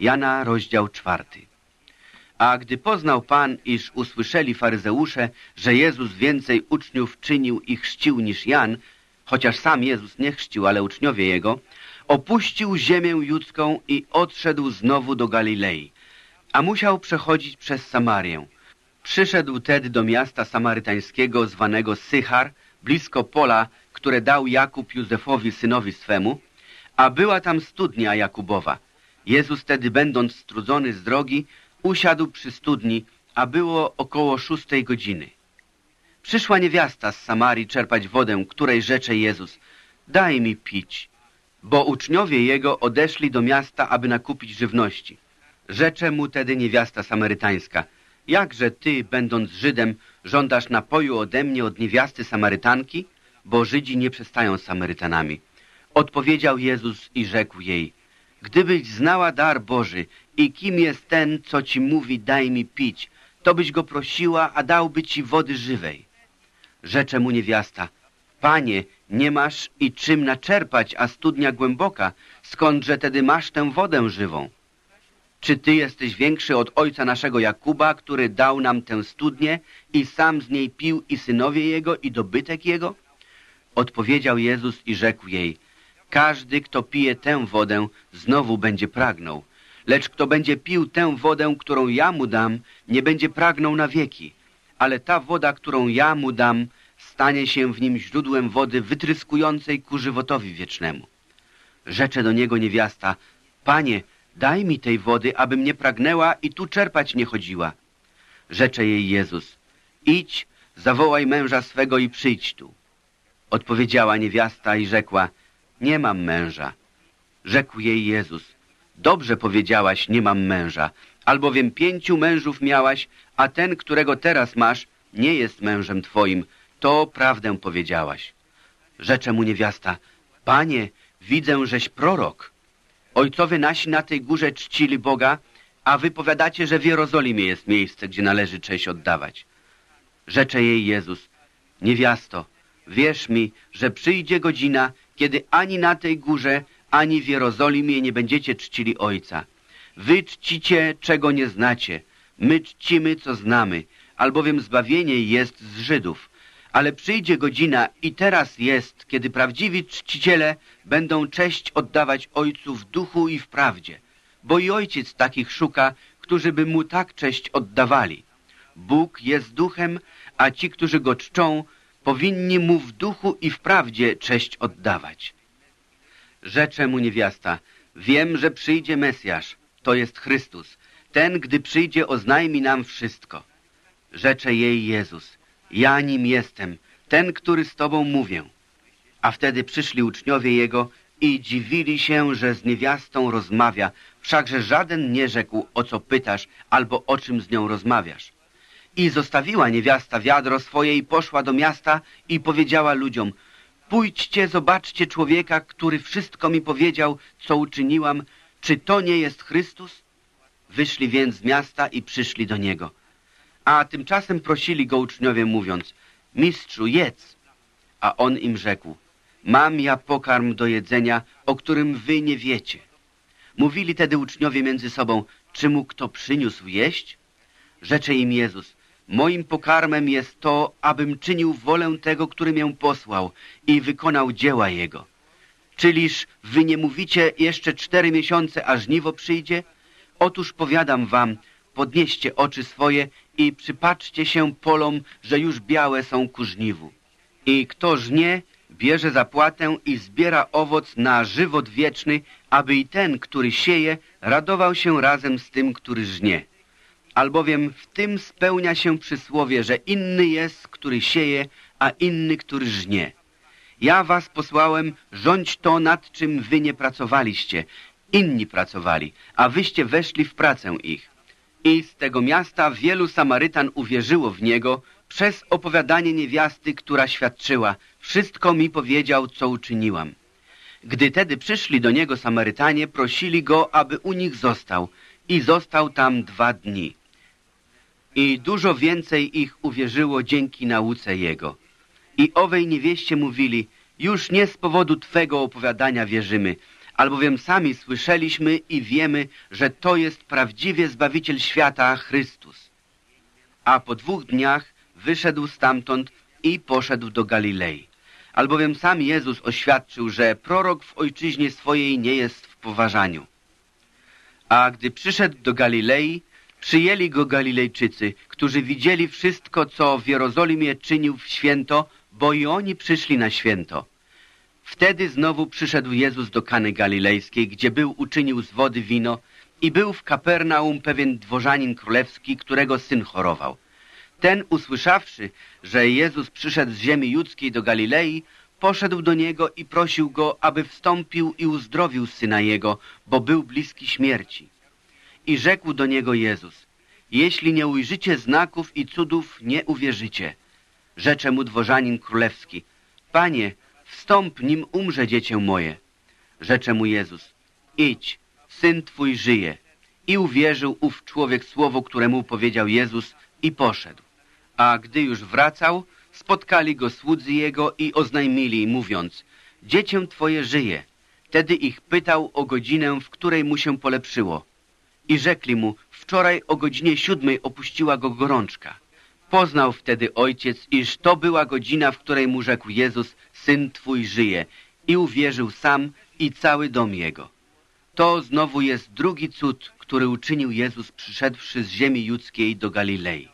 Jana, rozdział czwarty. A gdy poznał Pan, iż usłyszeli faryzeusze, że Jezus więcej uczniów czynił i chrzcił niż Jan, chociaż sam Jezus nie chrzcił, ale uczniowie Jego, opuścił ziemię judzką i odszedł znowu do Galilei, a musiał przechodzić przez Samarię. Przyszedł tedy do miasta samarytańskiego zwanego Sychar, blisko pola, które dał Jakub Józefowi synowi swemu, a była tam studnia Jakubowa. Jezus tedy, będąc strudzony z drogi, usiadł przy studni, a było około szóstej godziny. Przyszła niewiasta z Samarii czerpać wodę, której rzecze Jezus, daj mi pić, bo uczniowie Jego odeszli do miasta, aby nakupić żywności. Rzecze mu tedy niewiasta samarytańska, jakże ty, będąc Żydem, żądasz napoju ode mnie od niewiasty Samarytanki? Bo Żydzi nie przestają Samarytanami. Odpowiedział Jezus i rzekł jej, gdybyś znała dar Boży i kim jest ten, co ci mówi, daj mi pić, to byś go prosiła, a dałby ci wody żywej. Rzecze mu niewiasta, Panie, nie masz i czym naczerpać, a studnia głęboka, skądże tedy masz tę wodę żywą? Czy ty jesteś większy od ojca naszego Jakuba, który dał nam tę studnię i sam z niej pił i synowie jego i dobytek jego? Odpowiedział Jezus i rzekł jej, każdy, kto pije tę wodę, znowu będzie pragnął. Lecz kto będzie pił tę wodę, którą ja mu dam, nie będzie pragnął na wieki. Ale ta woda, którą ja mu dam, stanie się w nim źródłem wody wytryskującej ku żywotowi wiecznemu. Rzecze do niego niewiasta, Panie, daj mi tej wody, abym nie pragnęła i tu czerpać nie chodziła. Rzecze jej Jezus, idź, zawołaj męża swego i przyjdź tu. Odpowiedziała niewiasta i rzekła, nie mam męża. Rzekł jej Jezus, dobrze powiedziałaś, nie mam męża, albowiem pięciu mężów miałaś, a ten, którego teraz masz, nie jest mężem twoim. To prawdę powiedziałaś. Rzecze mu niewiasta, panie, widzę, żeś prorok. Ojcowie nasi na tej górze czcili Boga, a wy powiadacie, że w Jerozolimie jest miejsce, gdzie należy cześć oddawać. Rzecze jej Jezus, niewiasto, wierz mi, że przyjdzie godzina, kiedy ani na tej górze, ani w Jerozolimie nie będziecie czcili Ojca. Wy czcicie, czego nie znacie. My czcimy, co znamy, albowiem zbawienie jest z Żydów. Ale przyjdzie godzina i teraz jest, kiedy prawdziwi czciciele będą cześć oddawać Ojcu w duchu i w prawdzie. Bo i Ojciec takich szuka, którzy by Mu tak cześć oddawali. Bóg jest duchem, a ci, którzy Go czczą, powinni Mu w duchu i w prawdzie cześć oddawać. Rzecze mu niewiasta, wiem, że przyjdzie Mesjasz, to jest Chrystus. Ten, gdy przyjdzie, oznajmi nam wszystko. Rzecze jej Jezus, ja nim jestem, ten, który z Tobą mówię. A wtedy przyszli uczniowie Jego i dziwili się, że z niewiastą rozmawia, wszakże żaden nie rzekł, o co pytasz, albo o czym z nią rozmawiasz. I zostawiła niewiasta wiadro swoje i poszła do miasta i powiedziała ludziom, pójdźcie, zobaczcie człowieka, który wszystko mi powiedział, co uczyniłam, czy to nie jest Chrystus? Wyszli więc z miasta i przyszli do Niego. A tymczasem prosili Go uczniowie, mówiąc, mistrzu, jedz. A On im rzekł, mam ja pokarm do jedzenia, o którym wy nie wiecie. Mówili tedy uczniowie między sobą, czy mu kto przyniósł jeść? Rzecze im Jezus, Moim pokarmem jest to, abym czynił wolę tego, który mię posłał i wykonał dzieła Jego. Czyliż wy nie mówicie jeszcze cztery miesiące, a żniwo przyjdzie? Otóż powiadam wam, podnieście oczy swoje i przypatrzcie się polom, że już białe są ku żniwu. I kto żnie, bierze zapłatę i zbiera owoc na żywot wieczny, aby i ten, który sieje, radował się razem z tym, który żnie albowiem w tym spełnia się przysłowie, że inny jest, który sieje, a inny, który żnie. Ja was posłałem, rządź to, nad czym wy nie pracowaliście. Inni pracowali, a wyście weszli w pracę ich. I z tego miasta wielu Samarytan uwierzyło w niego przez opowiadanie niewiasty, która świadczyła. Wszystko mi powiedział, co uczyniłam. Gdy tedy przyszli do niego Samarytanie, prosili go, aby u nich został i został tam dwa dni i dużo więcej ich uwierzyło dzięki nauce Jego. I owej niewieście mówili, już nie z powodu Twego opowiadania wierzymy, albowiem sami słyszeliśmy i wiemy, że to jest prawdziwie Zbawiciel świata, Chrystus. A po dwóch dniach wyszedł stamtąd i poszedł do Galilei. Albowiem sam Jezus oświadczył, że prorok w ojczyźnie swojej nie jest w poważaniu. A gdy przyszedł do Galilei, przyjęli go Galilejczycy, którzy widzieli wszystko, co w Jerozolimie czynił w święto, bo i oni przyszli na święto. Wtedy znowu przyszedł Jezus do Kany Galilejskiej, gdzie był uczynił z wody wino i był w Kapernaum pewien dworzanin królewski, którego syn chorował. Ten, usłyszawszy, że Jezus przyszedł z ziemi judzkiej do Galilei, poszedł do niego i prosił go, aby wstąpił i uzdrowił syna jego, bo był bliski śmierci. I rzekł do niego Jezus, jeśli nie ujrzycie znaków i cudów, nie uwierzycie. Rzecze mu dworzanin królewski, Panie, wstąp, nim umrze dziecię moje. Rzecze mu Jezus, idź, syn twój żyje. I uwierzył ów człowiek słowo, któremu powiedział Jezus i poszedł. A gdy już wracał, spotkali go słudzy jego i oznajmili, mówiąc, dziecię twoje żyje. Wtedy ich pytał o godzinę, w której mu się polepszyło. I rzekli mu, wczoraj o godzinie siódmej opuściła go gorączka. Poznał wtedy ojciec, iż to była godzina, w której mu rzekł Jezus, Syn Twój żyje i uwierzył sam i cały dom jego. To znowu jest drugi cud, który uczynił Jezus przyszedłszy z ziemi judzkiej do Galilei.